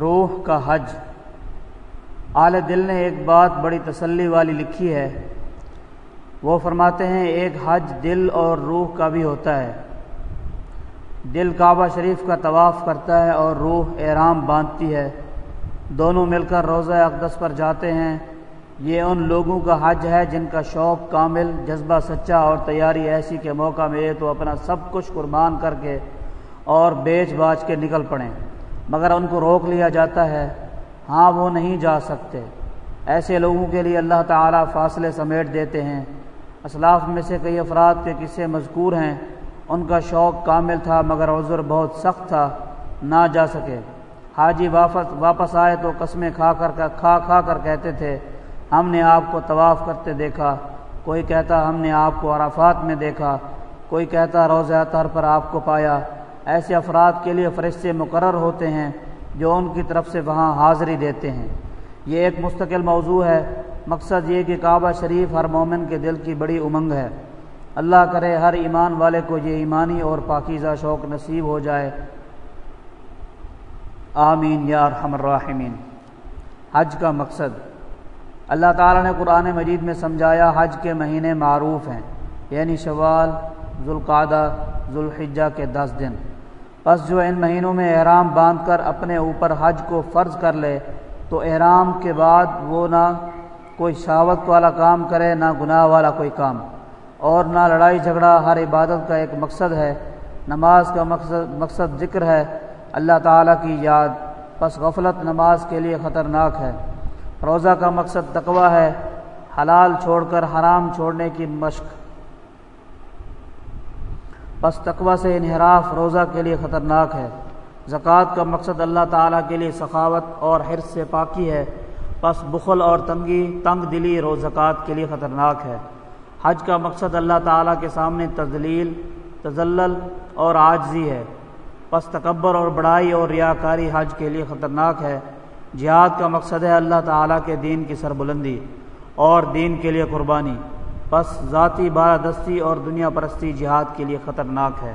روح کا حج۔ اعلی دل نے ایک بات بڑی تسلی والی لکھی ہے۔ وہ فرماتے ہیں، ایک حج دل اور روح کا بھی ہوتا ہے۔ دل کعبہ شریف کا طواف کرتا ہے اور روح احرام باندھتی ہے۔ دونوں مل کر روزہ اقدس پر جاتے ہیں۔ یہ ان لوگوں کا حج ہے جن کا شوق کامل، جذبہ سچا اور تیاری ایسی کہ موقع میں تو اپنا سب کچھ قربان کر کے اور بیچ باچ کے نکل پڑیں۔ مگر ان کو روک لیا جاتا ہے۔ ہاں وہ نہیں جا سکتے۔ ایسے لوگوں کے لیے اللہ تعالیٰ فاصلے سمیٹ دیتے ہیں۔ اسلاف میں سے کئی افراد کے قصے مذکور ہیں۔ ان کا شوق کامل تھا، مگر عذر بہت سخت تھا۔ نہ جا سکے۔ حاجی واپس واپس آئے تو قسمیں کھا کر کھا کھا کر کہتے تھے، ہم نے آپ کو طواف کرتے دیکھا۔ کوئی کہتا، ہم نے آپ کو عرفات میں دیکھا۔ کوئی کہتا، روزہ تر پر آپ کو پایا۔ ایسے افراد کے لیے فرشتے مقرر ہوتے ہیں جو ان کی طرف سے وہاں حاضری دیتے ہیں۔ یہ ایک مستقل موضوع ہے۔ مقصد یہ کہ کعبہ شریف ہر مومن کے دل کی بڑی امنگ ہے۔ اللہ کرے ہر ایمان والے کو یہ ایمانی اور پاکیزہ شوق نصیب ہو جائے۔ آمین یا ارحم الراحمین۔ حج کا مقصد۔ اللہ تعالیٰ نے قرآن مجید میں سمجھایا حج کے مہینے معروف ہیں یعنی شوال ذوالقادہ ذوالحجہ کے دس دن۔ بس جو ان مہینوں میں احرام باندھ کر اپنے اوپر حج کو فرض کر لے، تو احرام کے بعد وہ نہ کوئی شاوت والا کام کرے، نہ گناہ والا کوئی کام۔ اور نہ لڑائی جھگڑا، ہر عبادت کا ایک مقصد ہے۔ نماز کا مقصد مقصد ذکر ہے، اللہ تعالیٰ کی یاد۔ پس غفلت نماز کے لیے خطرناک ہے۔ روزہ کا مقصد تقوی ہے، حلال چھوڑ کر حرام چھوڑنے کی مشق۔ پس تقوی سے انحراف روزہ کے لیے خطرناک ہے۔ زکوٰۃ کا مقصد اللہ تعالیٰ کے لیے سخاوت اور حرص سے پاکی ہے۔ پس بخل اور تنگی، تنگ دلی رو زکوٰۃ کے لیے خطرناک ہے۔ حج کا مقصد اللہ تعالیٰ کے سامنے تزلیل تزلل اور عاجزی ہے۔ پس تکبر اور بڑائی اور ریاکاری حج کے لیے خطرناک ہے۔ جہاد کا مقصد ہے اللہ تعالیٰ کے دین کی سربلندی اور دین کے لیے قربانی۔ بس ذاتی بارہ دستی اور دنیا پرستی جہاد کے لیے خطرناک ہے۔